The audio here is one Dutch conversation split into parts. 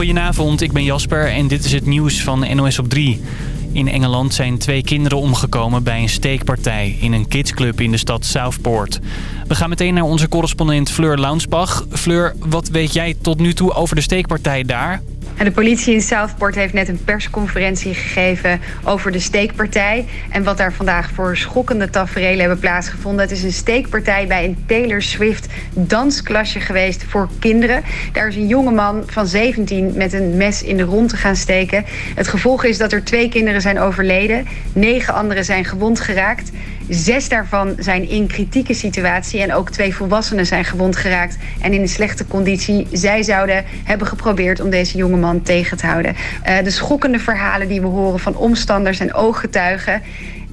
Goedenavond, ik ben Jasper en dit is het nieuws van NOS op 3. In Engeland zijn twee kinderen omgekomen bij een steekpartij in een kidsclub in de stad Southport. We gaan meteen naar onze correspondent Fleur Launsbach. Fleur, wat weet jij tot nu toe over de steekpartij daar? De politie in Southport heeft net een persconferentie gegeven over de steekpartij. En wat daar vandaag voor schokkende tafereelen hebben plaatsgevonden. Het is een steekpartij bij een Taylor Swift dansklasje geweest voor kinderen. Daar is een jonge man van 17 met een mes in de rond te gaan steken. Het gevolg is dat er twee kinderen zijn overleden. Negen anderen zijn gewond geraakt. Zes daarvan zijn in kritieke situatie en ook twee volwassenen zijn gewond geraakt en in een slechte conditie. Zij zouden hebben geprobeerd om deze jonge man tegen te houden. Uh, de schokkende verhalen die we horen van omstanders en ooggetuigen.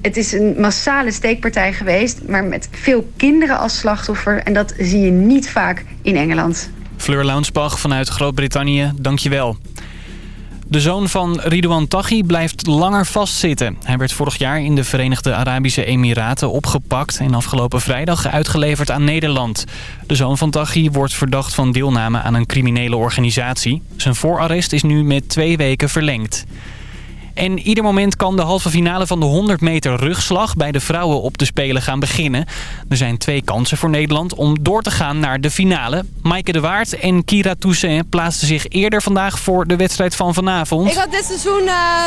Het is een massale steekpartij geweest, maar met veel kinderen als slachtoffer. En dat zie je niet vaak in Engeland. Fleur Launsbach vanuit Groot-Brittannië, dankjewel. De zoon van Ridouan Taghi blijft langer vastzitten. Hij werd vorig jaar in de Verenigde Arabische Emiraten opgepakt... en afgelopen vrijdag uitgeleverd aan Nederland. De zoon van Taghi wordt verdacht van deelname aan een criminele organisatie. Zijn voorarrest is nu met twee weken verlengd. En ieder moment kan de halve finale van de 100 meter rugslag bij de vrouwen op de Spelen gaan beginnen. Er zijn twee kansen voor Nederland om door te gaan naar de finale. Maaike de Waard en Kira Toussaint plaatsten zich eerder vandaag voor de wedstrijd van vanavond. Ik had dit seizoen uh,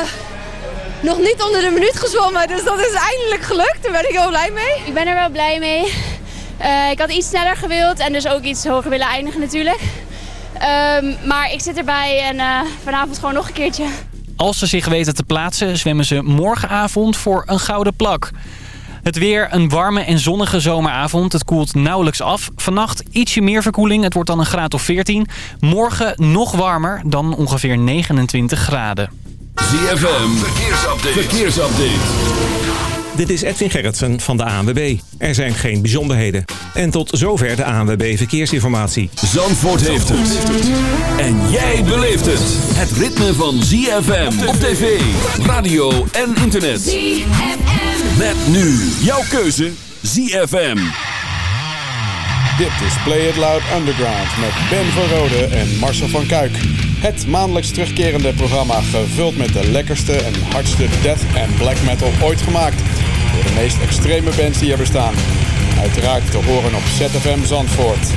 nog niet onder de minuut gezwommen, dus dat is eindelijk gelukt. Daar ben ik heel blij mee. Ik ben er wel blij mee. Uh, ik had iets sneller gewild en dus ook iets hoger willen eindigen natuurlijk. Um, maar ik zit erbij en uh, vanavond gewoon nog een keertje. Als ze zich weten te plaatsen, zwemmen ze morgenavond voor een gouden plak. Het weer, een warme en zonnige zomeravond. Het koelt nauwelijks af. Vannacht ietsje meer verkoeling. Het wordt dan een graad of 14. Morgen nog warmer, dan ongeveer 29 graden. ZFM, verkeersupdate. verkeersupdate. Dit is Edwin Gerritsen van de ANWB. Er zijn geen bijzonderheden. En tot zover de ANWB Verkeersinformatie. Zandvoort heeft het. En jij beleeft het. Het ritme van ZFM op tv, radio en internet. ZFM. Met nu jouw keuze ZFM. Dit is Play It Loud Underground met Ben van Rode en Marcel van Kuik. Het maandelijks terugkerende programma gevuld met de lekkerste en hardste death en black metal ooit gemaakt. De meest extreme bands die er bestaan. Uiteraard te horen op ZFM Zandvoort.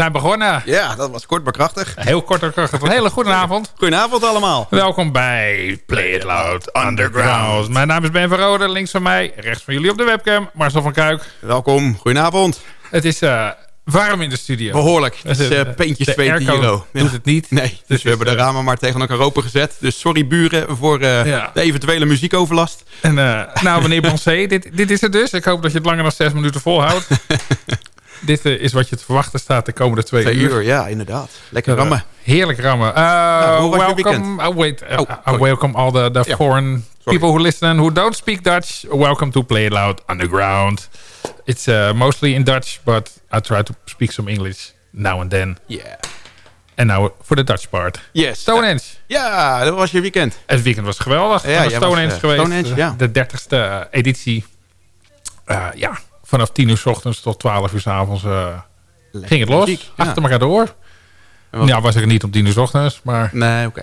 Zijn begonnen. Ja, dat was kort maar krachtig. Heel kort maar krachtig. Een hele goede avond. Goedenavond allemaal. Welkom bij Play It Loud Underground. Mijn naam is Ben van Rode, links van mij, rechts van jullie op de webcam, Marcel van Kuik. Welkom, goedenavond. Het is uh, warm in de studio. Behoorlijk. Het is uh, peentjes de zweet airco hier. doet het niet. Nee, dus, Dus we hebben de eh, ramen maar tegen elkaar open gezet. Dus sorry buren voor eh, Ja. de eventuele muziekoverlast. En, eh, nou, meneer Bonsé, dit, dit is het dus. Ik hoop dat je het langer dan zes minuten volhoudt. dit eh, is wat je te verwachten staat de komende twee, Twee uur. uur, ja, inderdaad. Lekker Uh, rammen. heerlijk rammen. Uh, Nou, welcome. Oh, wait. Uh, Oh, I sorry. welcome all the, the Ja, foreign sorry. people who listen and who don't speak Dutch. Welcome to Play It Loud Underground. It's uh, mostly in Dutch, but I try to speak some English now and then. Yeah. And now for the Dutch part. Yes. Stonehenge. Ja, dat was je weekend. Het weekend was geweldig. Ja, Stonehenge eh, geweest. Stonehenge, ja. De dertigste editie. Uh, ja, vanaf 10 uur s ochtends tot 12 uur s avonds uh, ging het los. muziek, ja. Achter elkaar door. wat- Ja, was ik er niet om 10 uur s ochtends, maar... Nee, oké.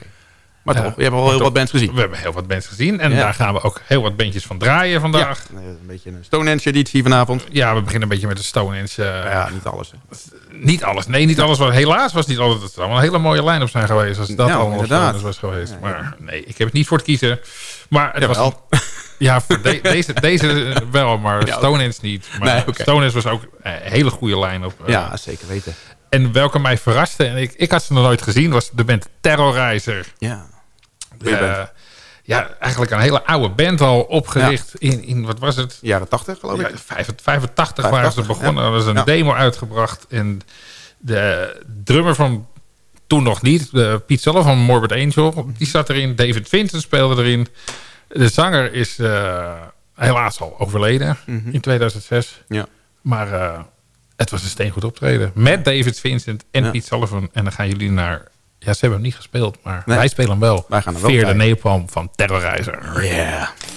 Maar toch, je hebt al heel toch, wat bands gezien. We hebben heel wat bands gezien. En daar gaan we ook heel wat bandjes van draaien vandaag. Ja, een beetje een Stonehenge editie vanavond. Ja, we beginnen een beetje met de Stonehenge. uh, Ja, niet alles. Niet alles. Nee, niet alles. Was, helaas was niet alles. Het zou een hele mooie line-up zijn geweest. Als dat Ja, allemaal was geweest. Maar nee, ik heb het niet voor het kiezen. Maar het was... Ja, voor de- deze, deze wel, maar Ja, Stonehenge niet. Maar Nee. Stonehenge was ook een hele goede line-up. uh, Ja, zeker weten. En welke mij verraste, en ik, ik had ze nog nooit gezien, was de band Terrorizer. Ja. Eh, ja, eigenlijk een hele oude band al opgericht in, in, wat was het? Jaren 80 geloof Ja, ik. 85, 85 waren ze 85, begonnen. ja. Er was een Ja. demo uitgebracht. En de drummer van toen nog niet, de Piet Zeller van Morbid Angel, die zat erin. David Vincent speelde erin. De zanger is eh, helaas al overleden in 2006. Mhm. Ja. Maar eh, het was een steengoed optreden. Met David Vincent en Ja. Piet Sullivan. En dan gaan jullie naar... Ja, ze hebben hem niet gespeeld, maar Nee. wij spelen hem wel. Wij gaan hem wel. Napalm van Terrorizer. Ja. Thank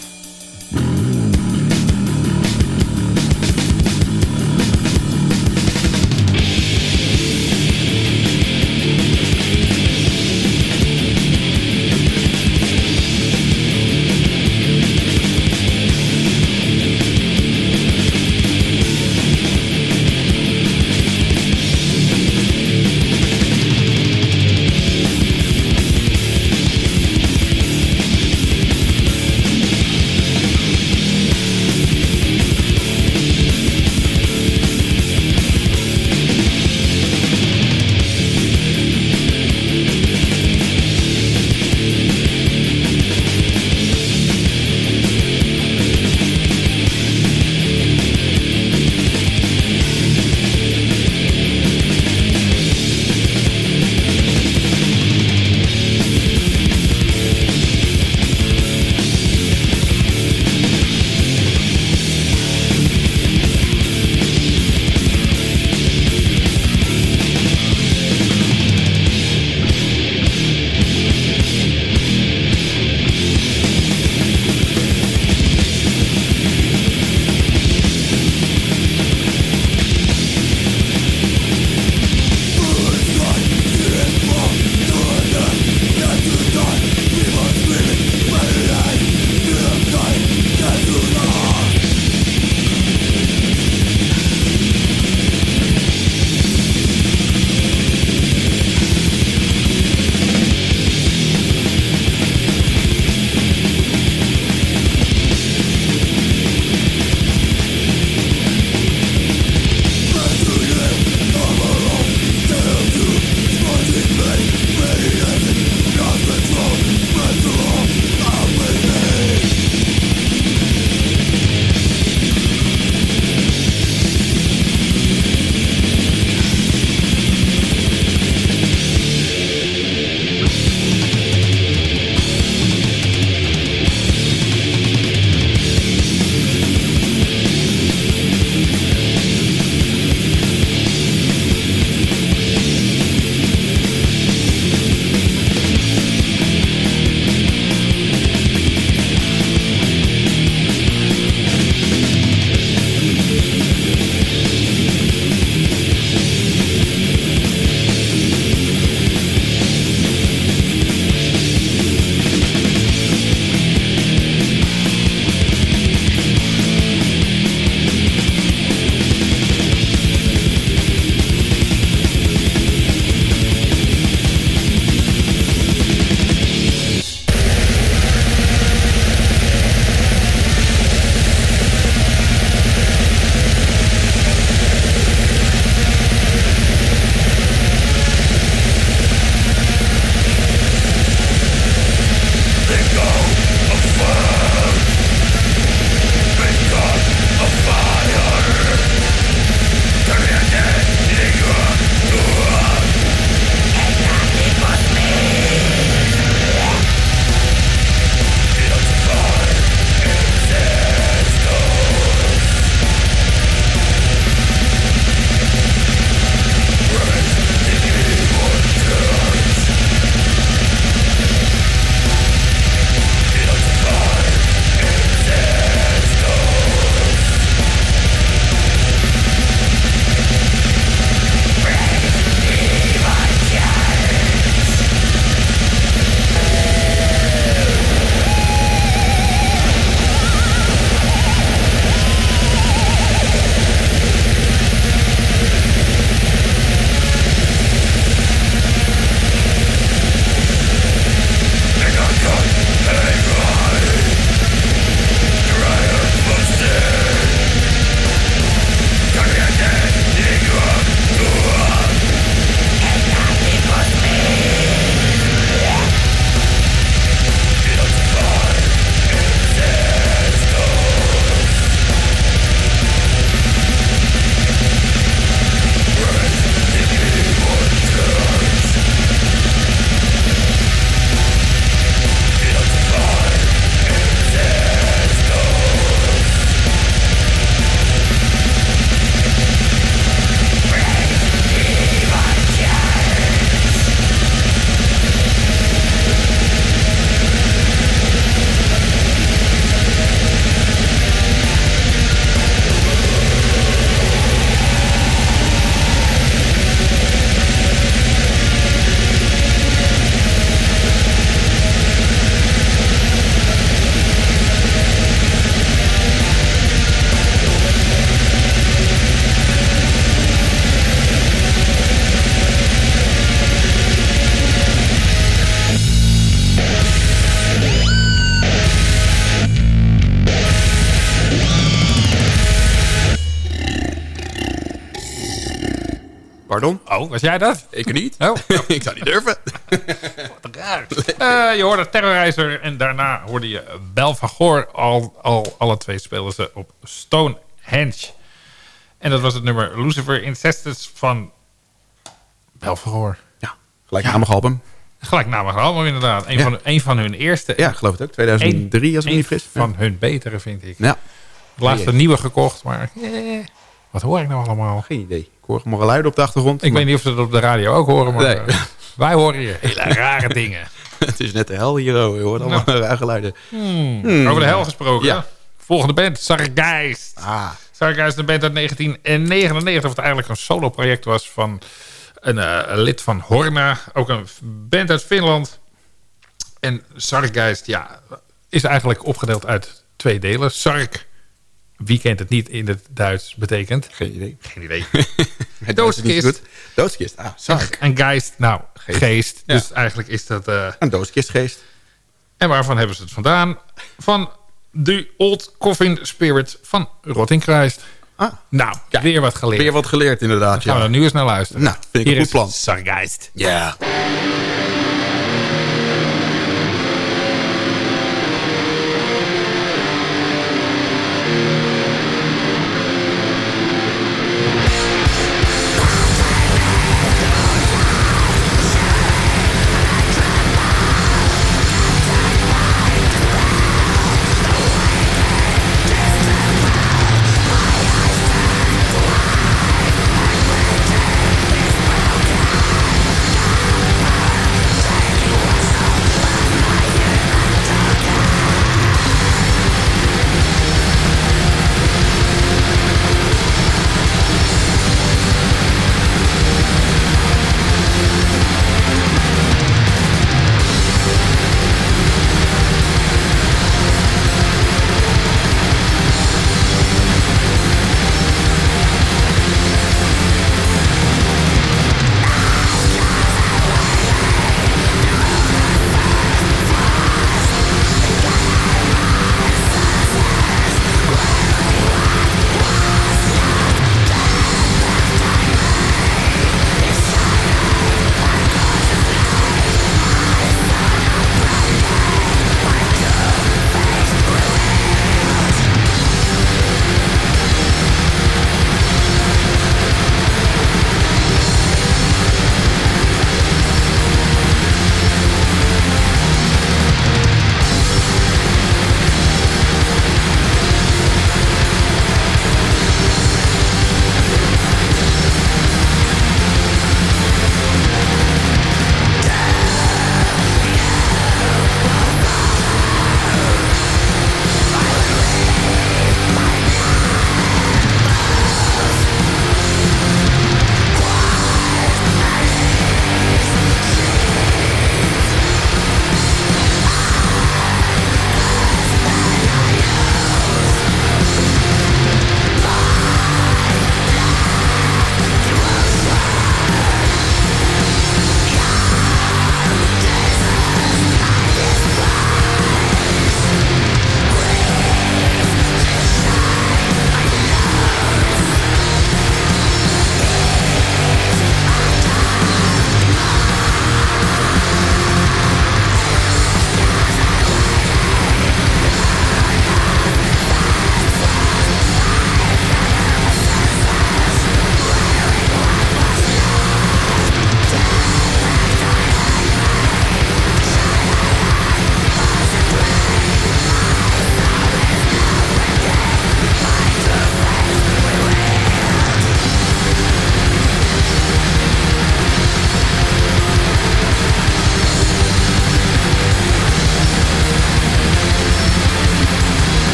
Oh, was jij dat? Ik niet. Oh, ik zou niet durven. raar. Eh, je hoorde Terrorizer en daarna hoorde je Belfagor. Al, al, alle twee speelden ze op Stonehenge. En dat was het nummer Lucifer Incestus van Belfagor. Ja, gelijknamig album. Gelijknamig album inderdaad. Een, Ja. van, een van hun eerste. Ja, geloof het ook. 2003 als ik me niet fris. van hun betere vind ik. Ja. Laatst een nieuwe gekocht, maar eh, wat hoor ik nou allemaal? Geen idee. Hoor morgen luiden op de achtergrond. Ik weet niet of ze dat op de radio ook horen, maar Nee. eh, wij horen hier hele rare dingen. het is net de hel hier, oh. Je hoort allemaal rare geluiden. Hmm. Hmm. Over de hel gesproken. Ja. Volgende band, Sargeist. Ah. Sargeist, een band uit 1999, wat eigenlijk een solo-project was van een eh, lid van Horna. Ook een band uit Finland. En Sargeist, ja, is eigenlijk opgedeeld uit twee delen. Sark, wie kent het niet in het Duits, betekent? Geen idee. Geen idee. Doodskist. Doodskist. Ah, Sark. En Geist, nou, geest. Ja. Dus eigenlijk is dat... eh, Een doodskistgeest. en waarvan hebben ze het vandaan? Van de Old Coffin Spirit van Rottingkruist. Ah. Nou, weer wat geleerd. Weer wat geleerd inderdaad. Gaan we Ja. er nu eens naar luisteren. Nou, vind ik Hier een goed plan. Sargeist. Ja.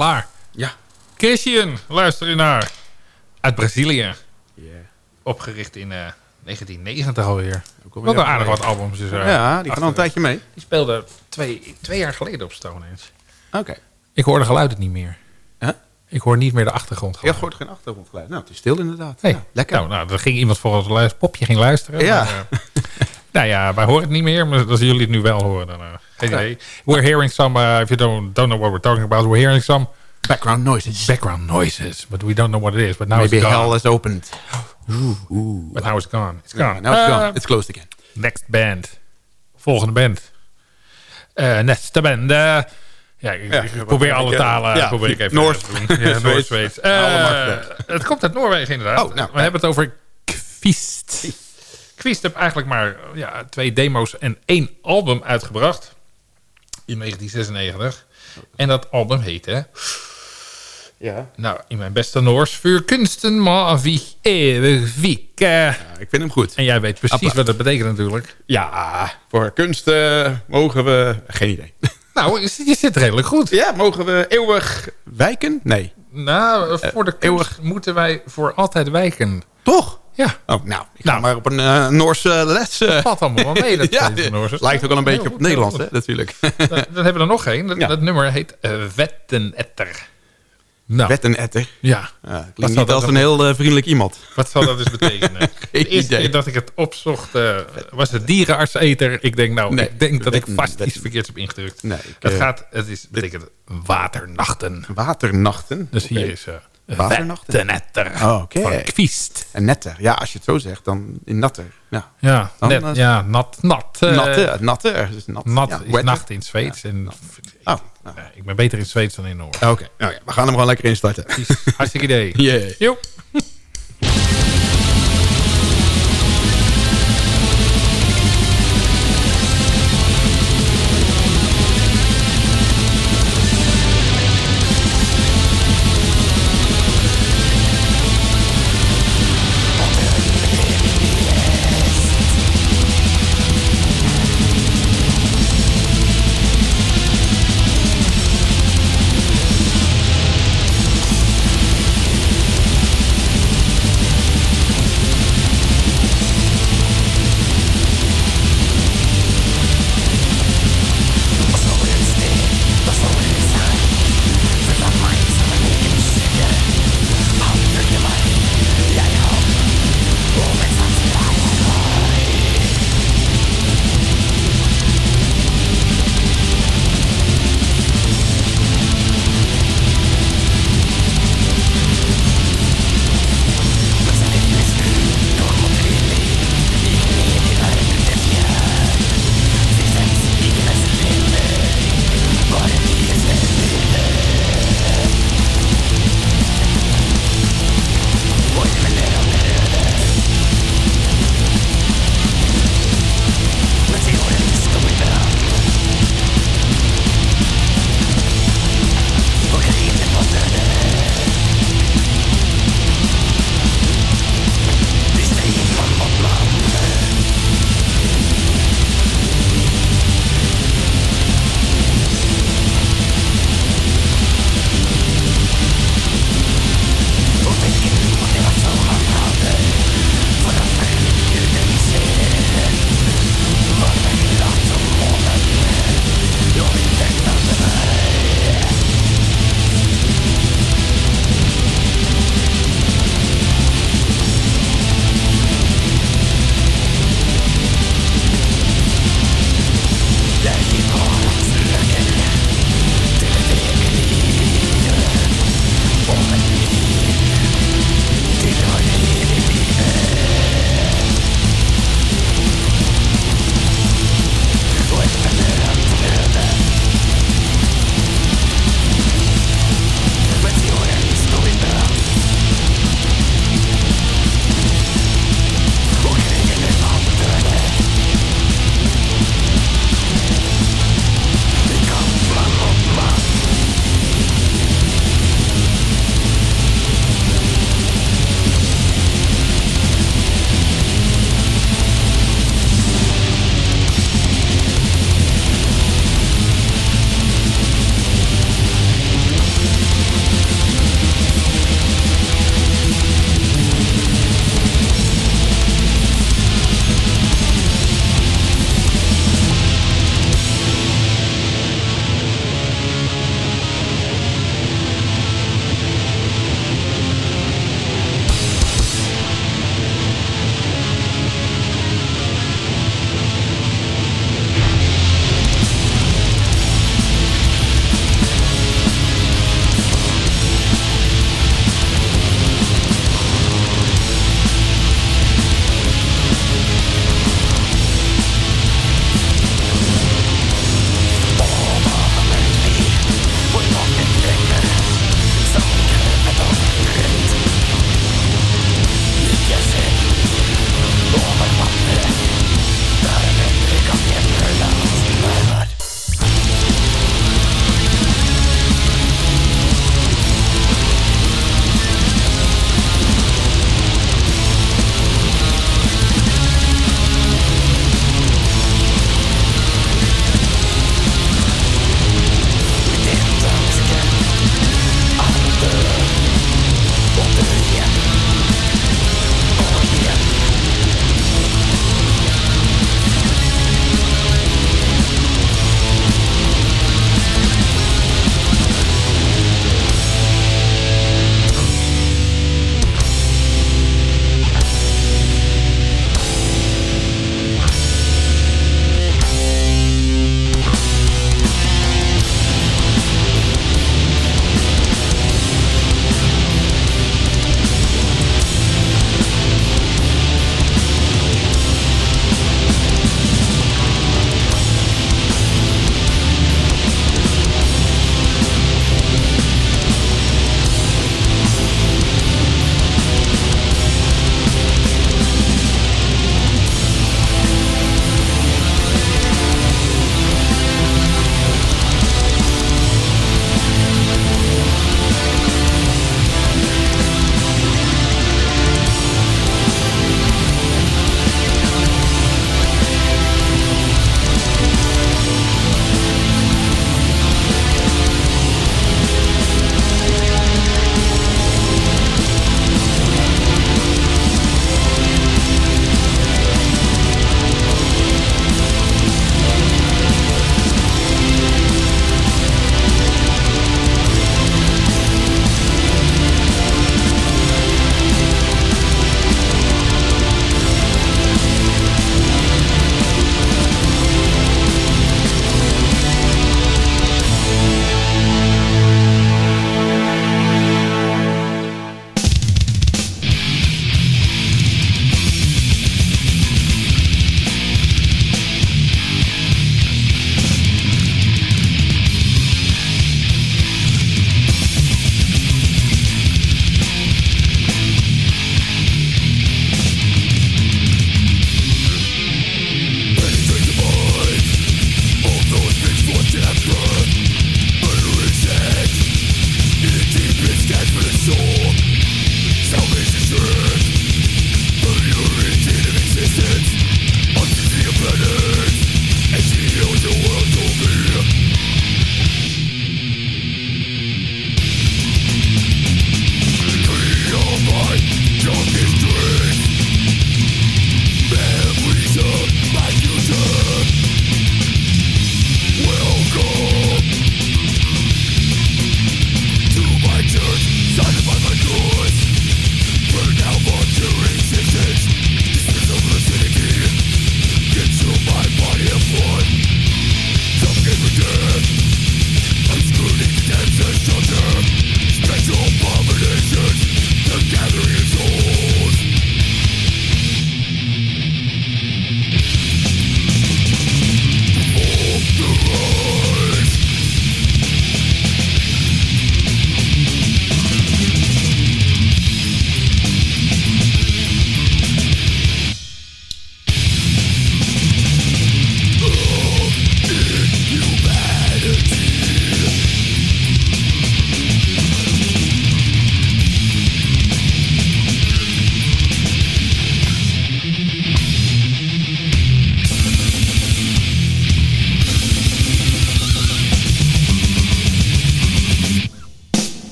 Klaar. Ja. Christian, luister je naar. Uit Brazilië. Yeah. Opgericht in eh, 1990 alweer. Ook alweer Wat een aardig wat albums. Dus, eh, Ja, die gaan al een tijdje mee. Die speelde twee, twee jaar geleden op Stonehenge. Oké. Ik hoor de geluiden niet meer. Huh? Ik hoor niet meer de achtergrond. Je hoort geen achtergrondgeluid. Nou, het is stil inderdaad. Nee. Ja, lekker. Nou, nou, er ging iemand voor ons luis- popje ging luisteren. Ja. maar, eh, nou ja, wij horen het niet meer. Maar als jullie het nu wel horen, dan uh, geen Ja. idee. We're hearing some, uh, if you don't, don't know what we're talking about, we're hearing some Background noises. background noises. But we don't know what it is. But now Maybe it's gone. hell is opened. But now it's gone. It's gone. now it's gone. It's closed again. Next band. Volgende band. Eh Neste band. eh, ja, ik, Ja, ik wat probeer alle ik, eh, talen ja, probeer ik even Noors- te doen. Ja. Noors, Zweeds. Eh, het komt uit Noorwegen inderdaad. Oh, nou, We hebben het over Kvist. Kvist heeft eigenlijk maar ja, twee demo's en één album uitgebracht. In 1996. En dat album heette... Ja. Nou, in mijn beste Noors... Vuurkunsten maar wie eeuwig wiek. eh. ik vind hem goed. En jij weet precies Applaus. wat dat betekent natuurlijk. Ja, voor kunst eh, mogen we... Geen idee. Nou, je zit redelijk goed. Ja, mogen we eeuwig wijken? Nee. Nou, voor de kunst moeten wij voor altijd wijken. Toch? Ja. Oh, nou, ik ga maar op een eh, Noorse les. eh. valt allemaal wel mee, dat ja, Noorse. lijkt ook wel een beetje op het Nederlands, hè, natuurlijk. Dan, dan hebben we er nog één. Dat, Ja. dat nummer heet uh, Wettenetter. Nou, Wettenetter. Ja. Ja, Wat klinkt niet als dat een heel eh, vriendelijk iemand. Wat zal dat dus betekenen? idee. keer dat ik het opzocht eh, was het dierenartseter. Ik denk nou, Nee. ik denk dat ik Wetten- vast iets verkeerds heb ingedrukt. Nee, ik, het eh, gaat, het is, betekent waternachten. Waternachten. Dus hier is Waternachten. Wettenetter. Oh, oké. Van Kviest. En netter. Ja, als je het zo zegt, dan in natter. Ja, Ja, Dan, net, eh, ja nat. Nat, eh, natte, natte. Dus nat, nat ja, is wetter. nacht in Zweeds. En, Oh, eh, ik ben beter in Zweeds dan in Noord. Oké, nou we gaan hem gewoon lekker instarten. Hartstikke idee. Yeah.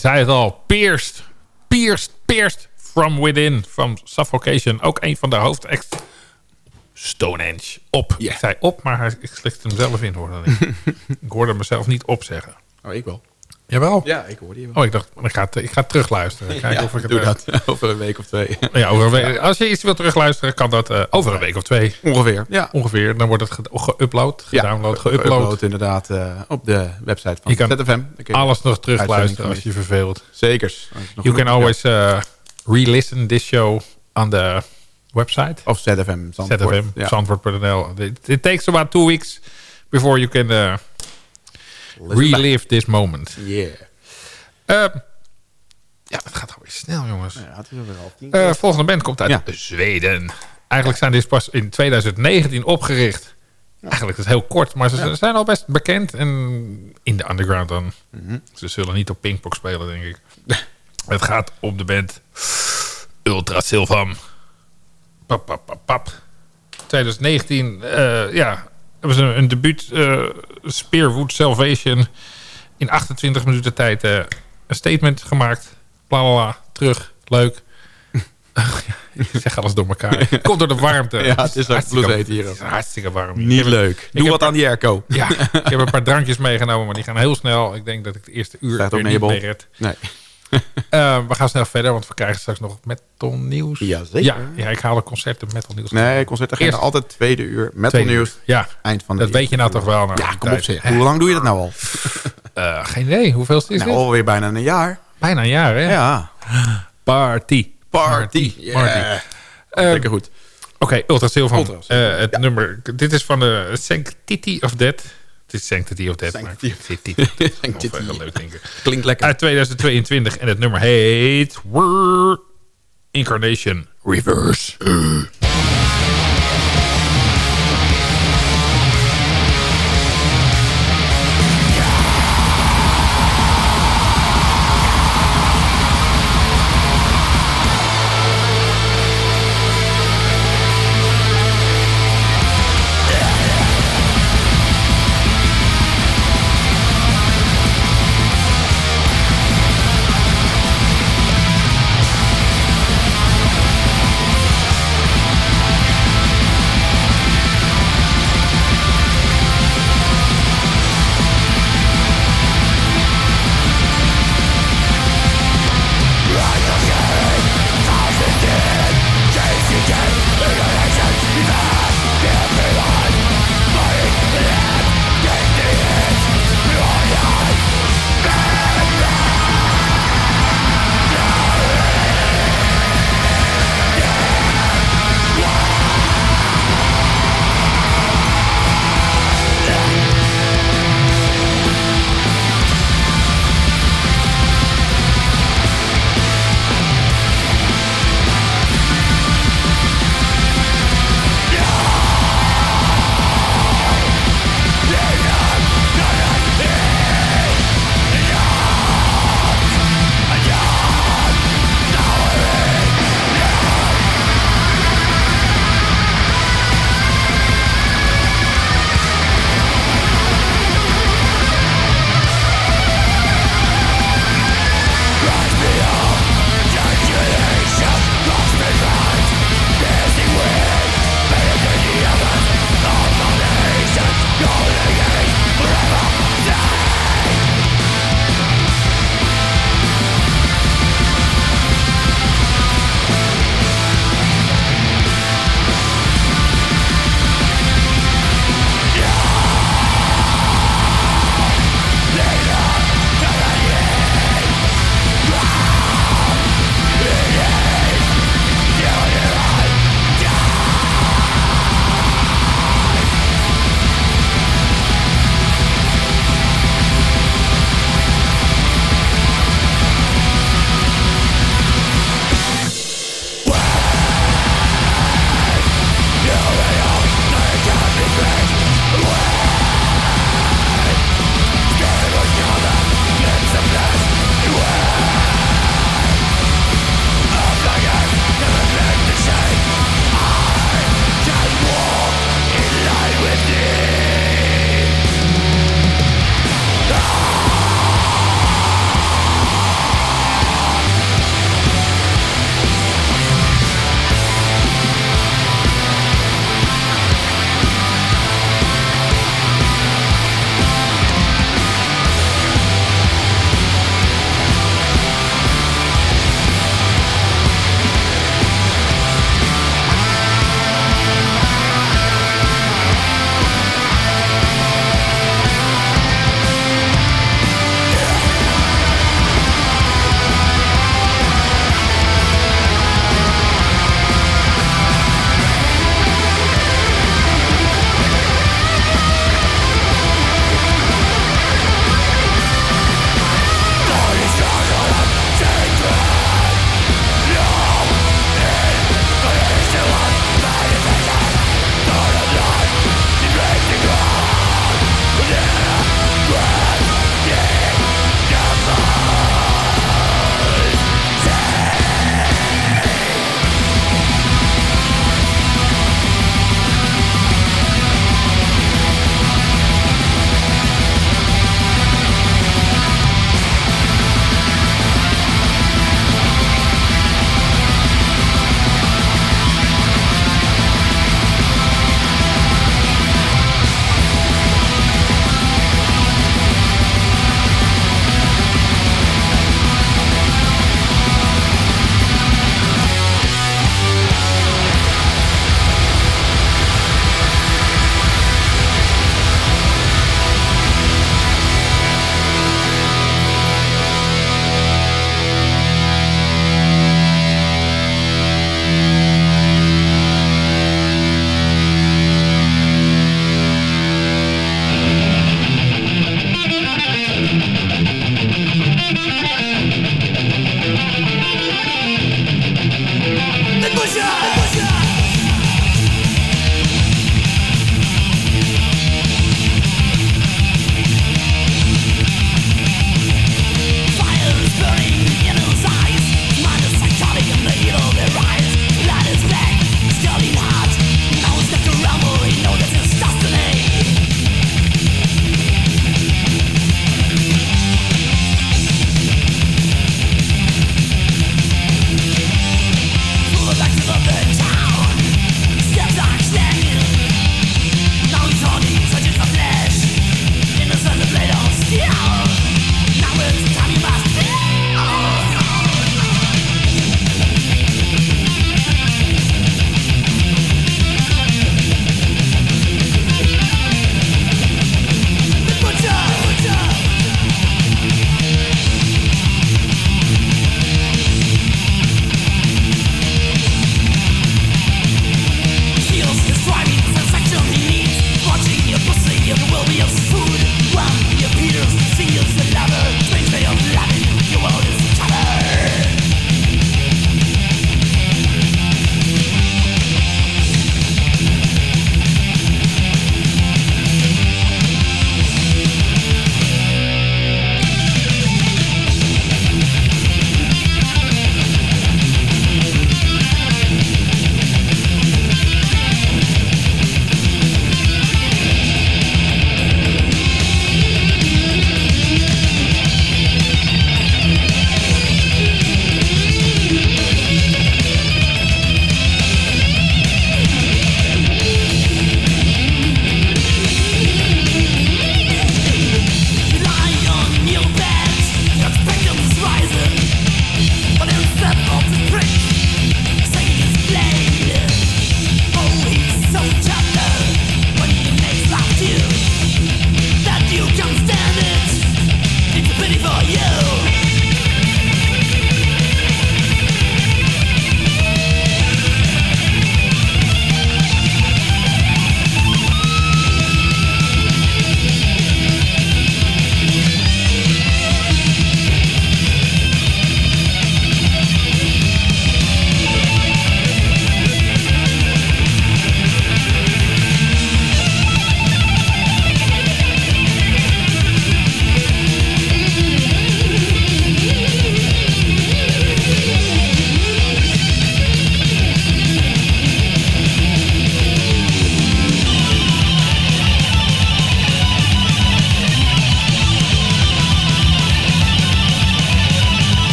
Zei het al. Pierced. Pierced. Pierced from within. From suffocation. Ook een van de hoofdacts. Stonehenge. Op. Ik zei op, maar hij, ik slikte hem zelf in. Hoorde ik. ik hoorde mezelf niet opzeggen. Oh, ik wel. Jawel? Ja, ik hoorde je wel. Oh, ik dacht, ik ga, het- ik ga het terugluisteren. Kijken Ja, of ik het, doe eh, dat. Over een week of twee. Ja, over een week. Als je iets wilt terugluisteren, kan dat eh, over een week of twee. Ongeveer, ja. Ongeveer. Dan wordt het ge- geüpload, gedownload, ge- geüpload. inderdaad eh, op de website van Je kan ZFM. Je alles nog terugluisteren als je verveelt. Zekers. You can always uh, re-listen this show on the website. Of ZFM Zandvoort. ZFM, Ja. Zandvoort.nl. It, it takes about two weeks before you can relive this moment. Yeah. Uh, ja, het gaat alweer snel, jongens. Ja, het is alweer half tien. Uh, volgende band komt uit Ja. Zweden. Eigenlijk zijn deze pas in 2019 opgericht. Eigenlijk is het heel kort, maar ze zijn al best bekend. En in de underground dan. Mhm. Ze zullen niet op Pinkpop spelen, denk ik. het gaat om de band Ultra Silvam. Pap, pap, pap, pap. 2019, eh, ja, hebben ze een debuut uh, Spearwood Salvation. In 28 minuten tijd uh, een statement gemaakt. Bla, terug, leuk. ik zeg alles door elkaar. Komt door de warmte. Ja, het is hartstikke- bloedheet hier Het is ook. hartstikke warm. Niet leuk. Doe wat een aan die airco. Ja, ik heb een paar drankjes meegenomen, maar die gaan heel snel. Ik denk dat ik de eerste uur Staat ook niet nebel. mee red. Nee. Eh, we gaan snel verder, want we krijgen straks nog metal nieuws. Jazeker. Ja, ja, ik haal de concerten metal nieuws. Nee, concertagenda Eerst- altijd tweede uur. Metal Tweede nieuws. uur. Ja, Eind van de dat weet je nou toch wel. na Ja, kom op zeg. Hoe lang doe je dat nou al? Eh, geen idee. Hoeveel is Nou, dit? alweer bijna een jaar. Bijna een jaar, hè? Ja. Party. Party. Party. Yeah. Eh, Lekker goed. Oké, Ultra Silvan. Ultra Silvan, Eh, het nummer. Dit is van de Sanctity of Death. Het is Sanctity of Death. Sanctity of. Sanctity. Eh, leuk denken. Klinkt lekker. Uit 2022. En het nummer heet... Incarnation Reverse.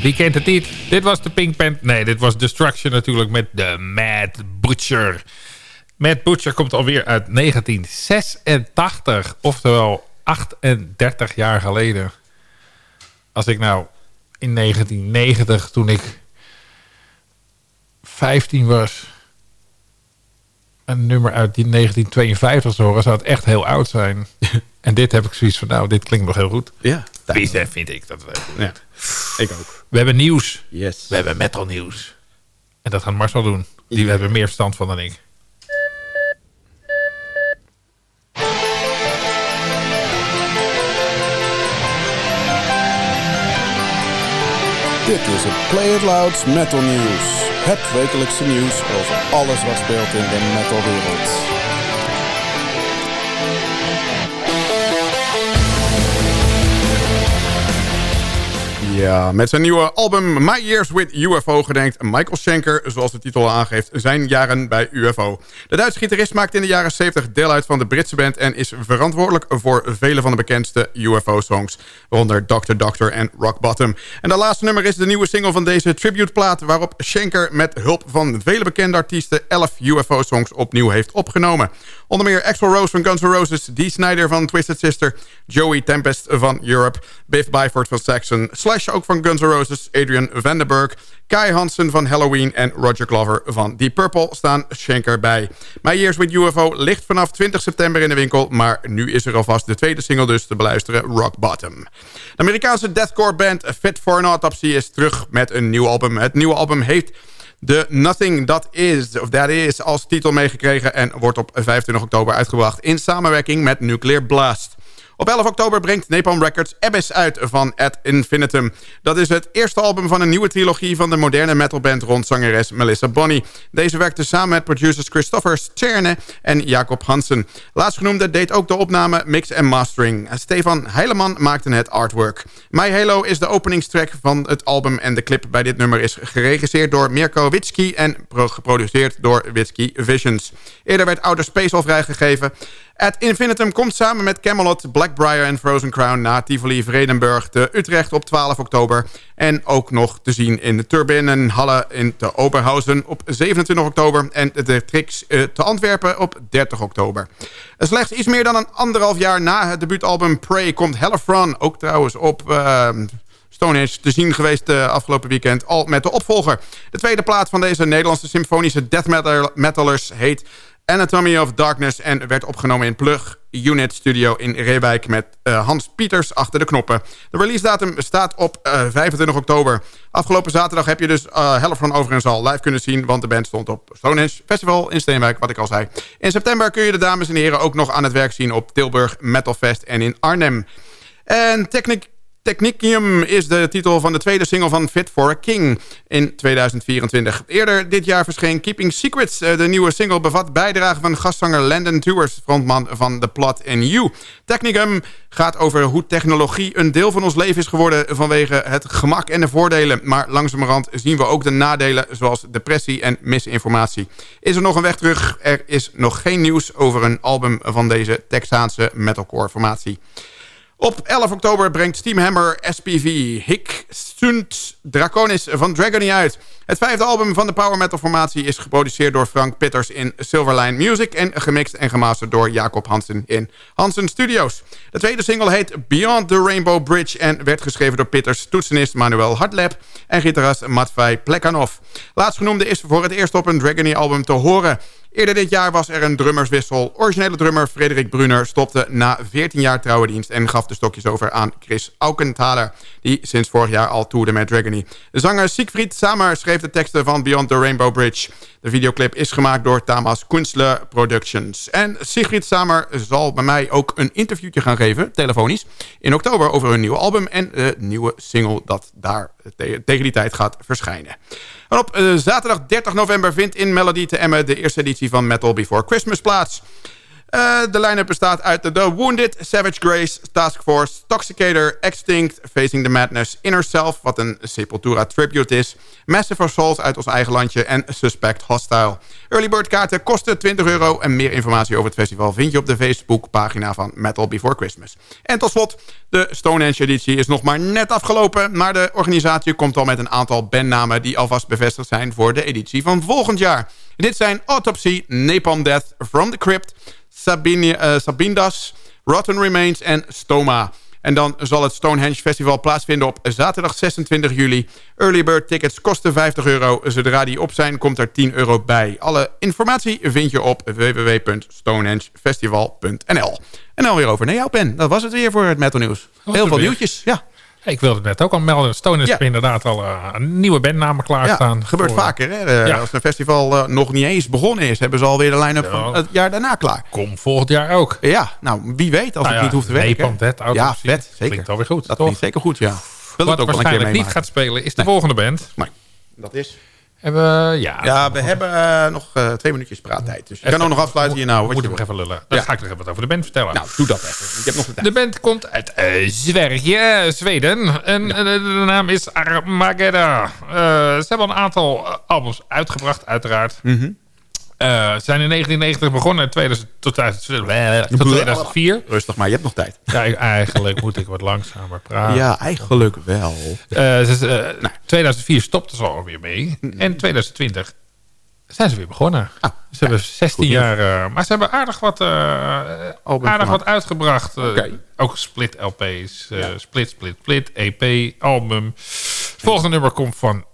Wie kent het niet? Dit was de Pink Panther. Nee, dit was Destruction natuurlijk met de Mad Butcher. Mad Butcher komt alweer uit 1986. Oftewel 38 jaar geleden. Als ik nou in 1990, toen ik 15 was... een nummer uit die 1952 zou horen... zou het echt heel oud zijn. en dit heb ik zoiets van, nou, dit klinkt nog heel goed. Ja. Tenminste, vind ik dat wel goed. Ja, ik ook. We hebben nieuws. Yes. We hebben metal nieuws. En dat gaat Marcel doen. Die Ja. hebben meer verstand van dan ik. Dit is het Play It Louds Metal News. Het wekelijkse nieuws over alles wat speelt in de metalwereld. Ja, met zijn nieuwe album My Years with UFO gedenkt Michael Schenker, zoals de titel aangeeft, zijn jaren bij UFO. De Duitse gitarist maakte in de jaren 70 deel uit van de Britse band en is verantwoordelijk voor vele van de bekendste UFO-songs, waaronder Dr. Doctor en Rock Bottom. En de laatste nummer is de nieuwe single van deze tributeplaat, waarop Schenker met hulp van vele bekende artiesten 11 UFO-songs opnieuw heeft opgenomen. Onder meer Axl Rose van Guns N' Roses, Dee Snider van Twisted Sister, Joey Tempest van Europe, Biff Byford van Saxon, Slash ook van Guns N' Roses, Adrian Vandenberg, Kai Hansen van Halloween en Roger Glover van Deep Purple staan Schenker bij. My Years with UFO ligt vanaf 20 september in de winkel, maar nu is er alvast de tweede single dus te beluisteren, Rock Bottom. De Amerikaanse deathcore band Fit for an Autopsy is terug met een nieuw album. Het nieuwe album heeft de Nothing That Is, of That Is als titel meegekregen... en wordt op 25 oktober uitgebracht in samenwerking met Nuclear Blast. Op 11 oktober brengt Napalm Records Abyss uit van Ad Infinitum. Dat is het eerste album van een nieuwe trilogie van de moderne metalband rond zangeres Melissa Bonney. Deze werkte samen met producers Christopher Sterne en Jacob Hansen. Laatstgenoemde deed ook de opname, mix en mastering. Stefan Heileman maakte het artwork. My Halo is de openingstrack van het album en de clip bij dit nummer is geregisseerd door Mirko Witsky en pro- geproduceerd door Witsky Visions. Eerder werd Outer Space al vrijgegeven. Ad Infinitum komt samen met Camelot, Blackbriar en Frozen Crown... naar Tivoli Vredenburg te Utrecht op 12 oktober. En ook nog te zien in de Turbinenhalle in te Oberhausen op 27 oktober... en de Trix eh, te Antwerpen op 30 oktober. Slechts iets meer dan een anderhalf jaar na het debuutalbum Prey... komt Hellefron, ook trouwens op... eh, Stonehenge te zien geweest uh, afgelopen weekend. Al met de opvolger. De tweede plaat van deze Nederlandse symfonische death metal metalers heet Anatomy of Darkness... en werd opgenomen in Plug Unit Studio in Reewijk... met uh, Hans Pieters achter de knoppen. De release datum staat op uh, 25 oktober. Afgelopen zaterdag heb je dus uh, Hellefron overigens al live kunnen zien... want de band stond op Stonehenge Festival in Steenwijk, wat ik al zei. In september kun je de dames en heren ook nog aan het werk zien... op Tilburg Metal Fest en in Arnhem. En Technic Technicium is de titel van de tweede single van Fit for a King in 2024. Eerder dit jaar verscheen Keeping Secrets. De nieuwe single bevat bijdragen van gastzanger Landon Tewers, frontman van The Plot in You. Technicum gaat over hoe technologie een deel van ons leven is geworden vanwege het gemak en de voordelen. Maar langzamerhand zien we ook de nadelen zoals depressie en misinformatie. Is er nog een weg terug? Er is nog geen nieuws over een album van deze Texaanse metalcore formatie. Op 11 oktober brengt Steamhammer SPV Hick Stunt Draconis van Dragony uit. Het vijfde album van de power metal formatie is geproduceerd door Frank Pitters in Silverline Music... en gemixt en gemasterd door Jacob Hansen in Hansen Studios. De tweede single heet Beyond the Rainbow Bridge... en werd geschreven door Pitters toetsenist Manuel Hartleb... en gitarist Matvei Plekhanov. Laatstgenoemde is voor het eerst op een Dragony album te horen... Eerder dit jaar was er een drummerswissel. Originele drummer Frederik Brunner stopte na 14 jaar trouwe dienst... en gaf de stokjes over aan Chris Aukenthaler... die sinds vorig jaar al toerde met Dragony. De zanger Siegfried Samer schreef de teksten van Beyond the Rainbow Bridge. De videoclip is gemaakt door Tamas Kunstler Productions. En Siegfried Samer zal bij mij ook een interviewtje gaan geven, telefonisch... in oktober over hun nieuwe album en de nieuwe single... dat daar tegen die tijd gaat verschijnen. En op uh, zaterdag 30 november vindt in Melody te Emmen... de eerste editie van Metal Before Christmas plaats. Eh, de line-up bestaat uit The Wounded, Savage Grace, Task Force, Toxicator, Extinct, Facing the Madness, Inner Self, wat een Sepultura tribute is, Massive Assault uit ons eigen landje en Suspect Hostile. Early Bird kaarten kosten 20 euro en meer informatie over het festival vind je op de Facebookpagina van Metal Before Christmas. En tot slot, de Stonehenge editie is nog maar net afgelopen, maar de organisatie komt al met een aantal bandnamen die alvast bevestigd zijn voor de editie van volgend jaar. Dit zijn Autopsy, Napalm Death, From the Crypt, Sabine, uh, Sabindas, Rotten Remains en Stoma. En dan zal het Stonehenge Festival plaatsvinden op zaterdag 26 juli. Early bird tickets kosten 50 euro. Zodra die op zijn, komt er 10 euro bij. Alle informatie vind je op www.stonehengefestival.nl. En dan weer over naar jou, Ben. Dat was het weer voor het Metal Nieuws. Heel veel nieuwtjes, ja. Ik wilde het net ook al melden. Stone is inderdaad al uh, een nieuwe bandnamen klaarstaan. Ja, gebeurt voor, vaker. Hè? Uh, Als een festival uh, nog niet eens begonnen is... hebben ze alweer de line-up van het jaar daarna klaar. Kom volgend jaar ook. Ja, nou wie weet als nou, het niet hoeft te werken. Dead, ja, vet. Zeker. Klinkt alweer goed, Dat toch? klinkt zeker goed, ja. Wil Wat het ook waarschijnlijk wel een keer niet gaat spelen is de nee. volgende band. Nee, dat is... Hebben, ja, ja, we hebben uh, nog uh, twee minuutjes praattijd. Dus je kan ook nog afsluiten hier nou. Moet ik nog even lullen. Dan ja. ga ik nog even wat over de band vertellen. Nou, doe dat even. Ik heb nog de, de band komt uit uh, Zweden. En ja. de, de, naam is Armageddon. ze hebben een aantal albums uitgebracht, uiteraard. Mm -hmm. Uh, zijn in 1990 begonnen in 2000, tot 2004. Rustig maar, je hebt nog tijd. Ja, eigenlijk moet ik wat langzamer praten. Ja, eigenlijk wel. Uh, dus, uh, nou, 2004 stopten ze alweer mee. En 2020 zijn ze weer begonnen. Ah, ze hebben 16 jaar... maar ze hebben aardig wat, aardig wat uitgebracht. Okay. Ook split LP's. Ja. Split, split, split. EP, album. Het volgende nummer komt van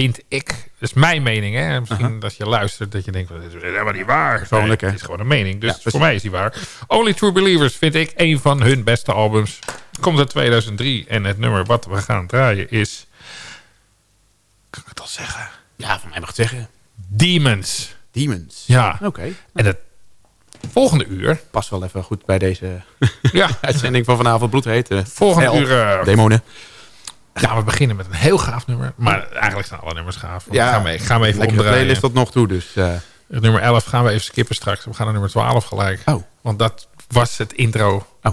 vind ik, dat is mijn mening, hè? misschien uh -huh. als je luistert dat je denkt, dat is helemaal niet waar. Nee, het is gewoon een mening, dus ja, voor mij is die waar. Only True Believers vind ik een van hun beste albums. Komt uit 2003 en het nummer wat we gaan draaien is, kan ik het al zeggen? Ja, van mij mag het zeggen. Demons. Demons. Ja. Oké. Okay. En het volgende uur... Past wel even goed bij deze ja. uitzending van vanavond Bloedheet. Uh, volgende uur... Uh, demonen. Gaan we beginnen met een heel gaaf nummer. Maar eigenlijk zijn alle nummers gaaf. Ja, gaan we, gaan we even omdraaien. is tot nog toe. Dus, uh... Nummer 11 gaan we even skippen straks. We gaan naar nummer 12 gelijk. Oh. Want dat was het intro oh.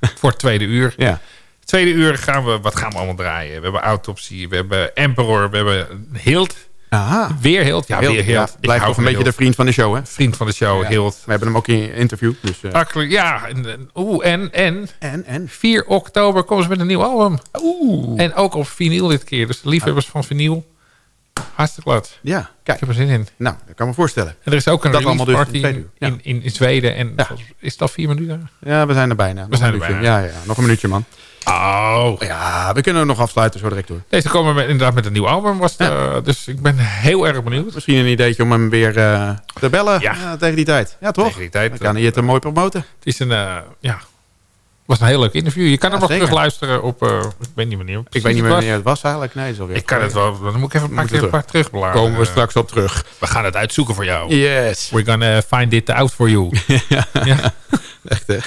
voor het tweede uur. Ja. Tweede uur gaan we, wat gaan we allemaal draaien? We hebben Autopsie, we hebben Emperor, we hebben Hilt. Aha. Weer Hilt. Ja, Hilt, weer Hilt. Ja, blijft toch een beetje de vriend van de show, hè? Vriend van de show, ja. Hilt. We hebben hem ook in interview. Dus, uh... Akelijk, ja. En, oeh, en, en, en, en? 4 oktober komen ze met een nieuw album. Oeh. En ook op vinyl dit keer. Dus de liefhebbers van vinyl. Hartstikke glad. Ja, kijk. Ik heb er zin in. Nou, dat kan me voorstellen. En er is ook een dat release dus party in, in, in, in, in, Zweden. En ja. is al vier minuten? Ja, we zijn er bijna. We zijn er bijna. Ja, ja, nog een minuutje, man. Oh. Ja, we kunnen nog afsluiten zo direct door. Deze komen met, inderdaad met een nieuw album. Was ja. Dus ik ben heel erg benieuwd. Misschien een ideetje om hem weer uh, te bellen ja. uh, tegen die tijd. Ja, toch? Tegen die tijd. Dan kan hij het er mooi promoten. Het is een, ja... was een heel leuk interview. Je kan ja, hem nog terug luisteren op... ik weet niet wanneer. Ik weet niet meer wanneer het was eigenlijk. Nee, zo weer. Ik kan het wel. Dan moet ik even een paar keer terug. terugbladeren. Komen we straks op terug. We gaan het uitzoeken voor jou. Yes. We're gonna find it out for you. ja. ja. Echt, hè?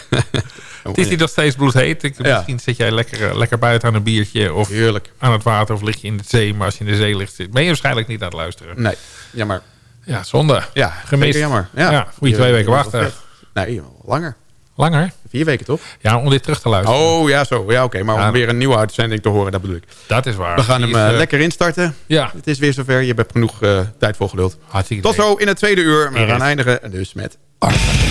Het is niet nog steeds bloedheet. Ik, ja. Misschien zit jij lekker, lekker buiten aan een biertje. Of Heerlijk. aan het water. Of lig je in de zee. Maar als je in de zee ligt, ben je waarschijnlijk niet aan het luisteren. Nee, jammer. Ja, zonde. Ja, gemist. jammer. Ja. ja moet je twee weken wachten. Nee, langer. Langer? Vier weken toch? Ja, om dit terug te luisteren. Oh, ja, zo. Ja, oké. Okay. Maar ja. om weer een nieuwe uitzending te horen, dat bedoel ik. Dat is waar. We gaan Die hem is, uh, lekker instarten. Ja. Het is weer zover. Je hebt genoeg uh, tijd voor geduld. Hartstikke Tot zo in het tweede uur. We gaan eindigen dus met Arthur.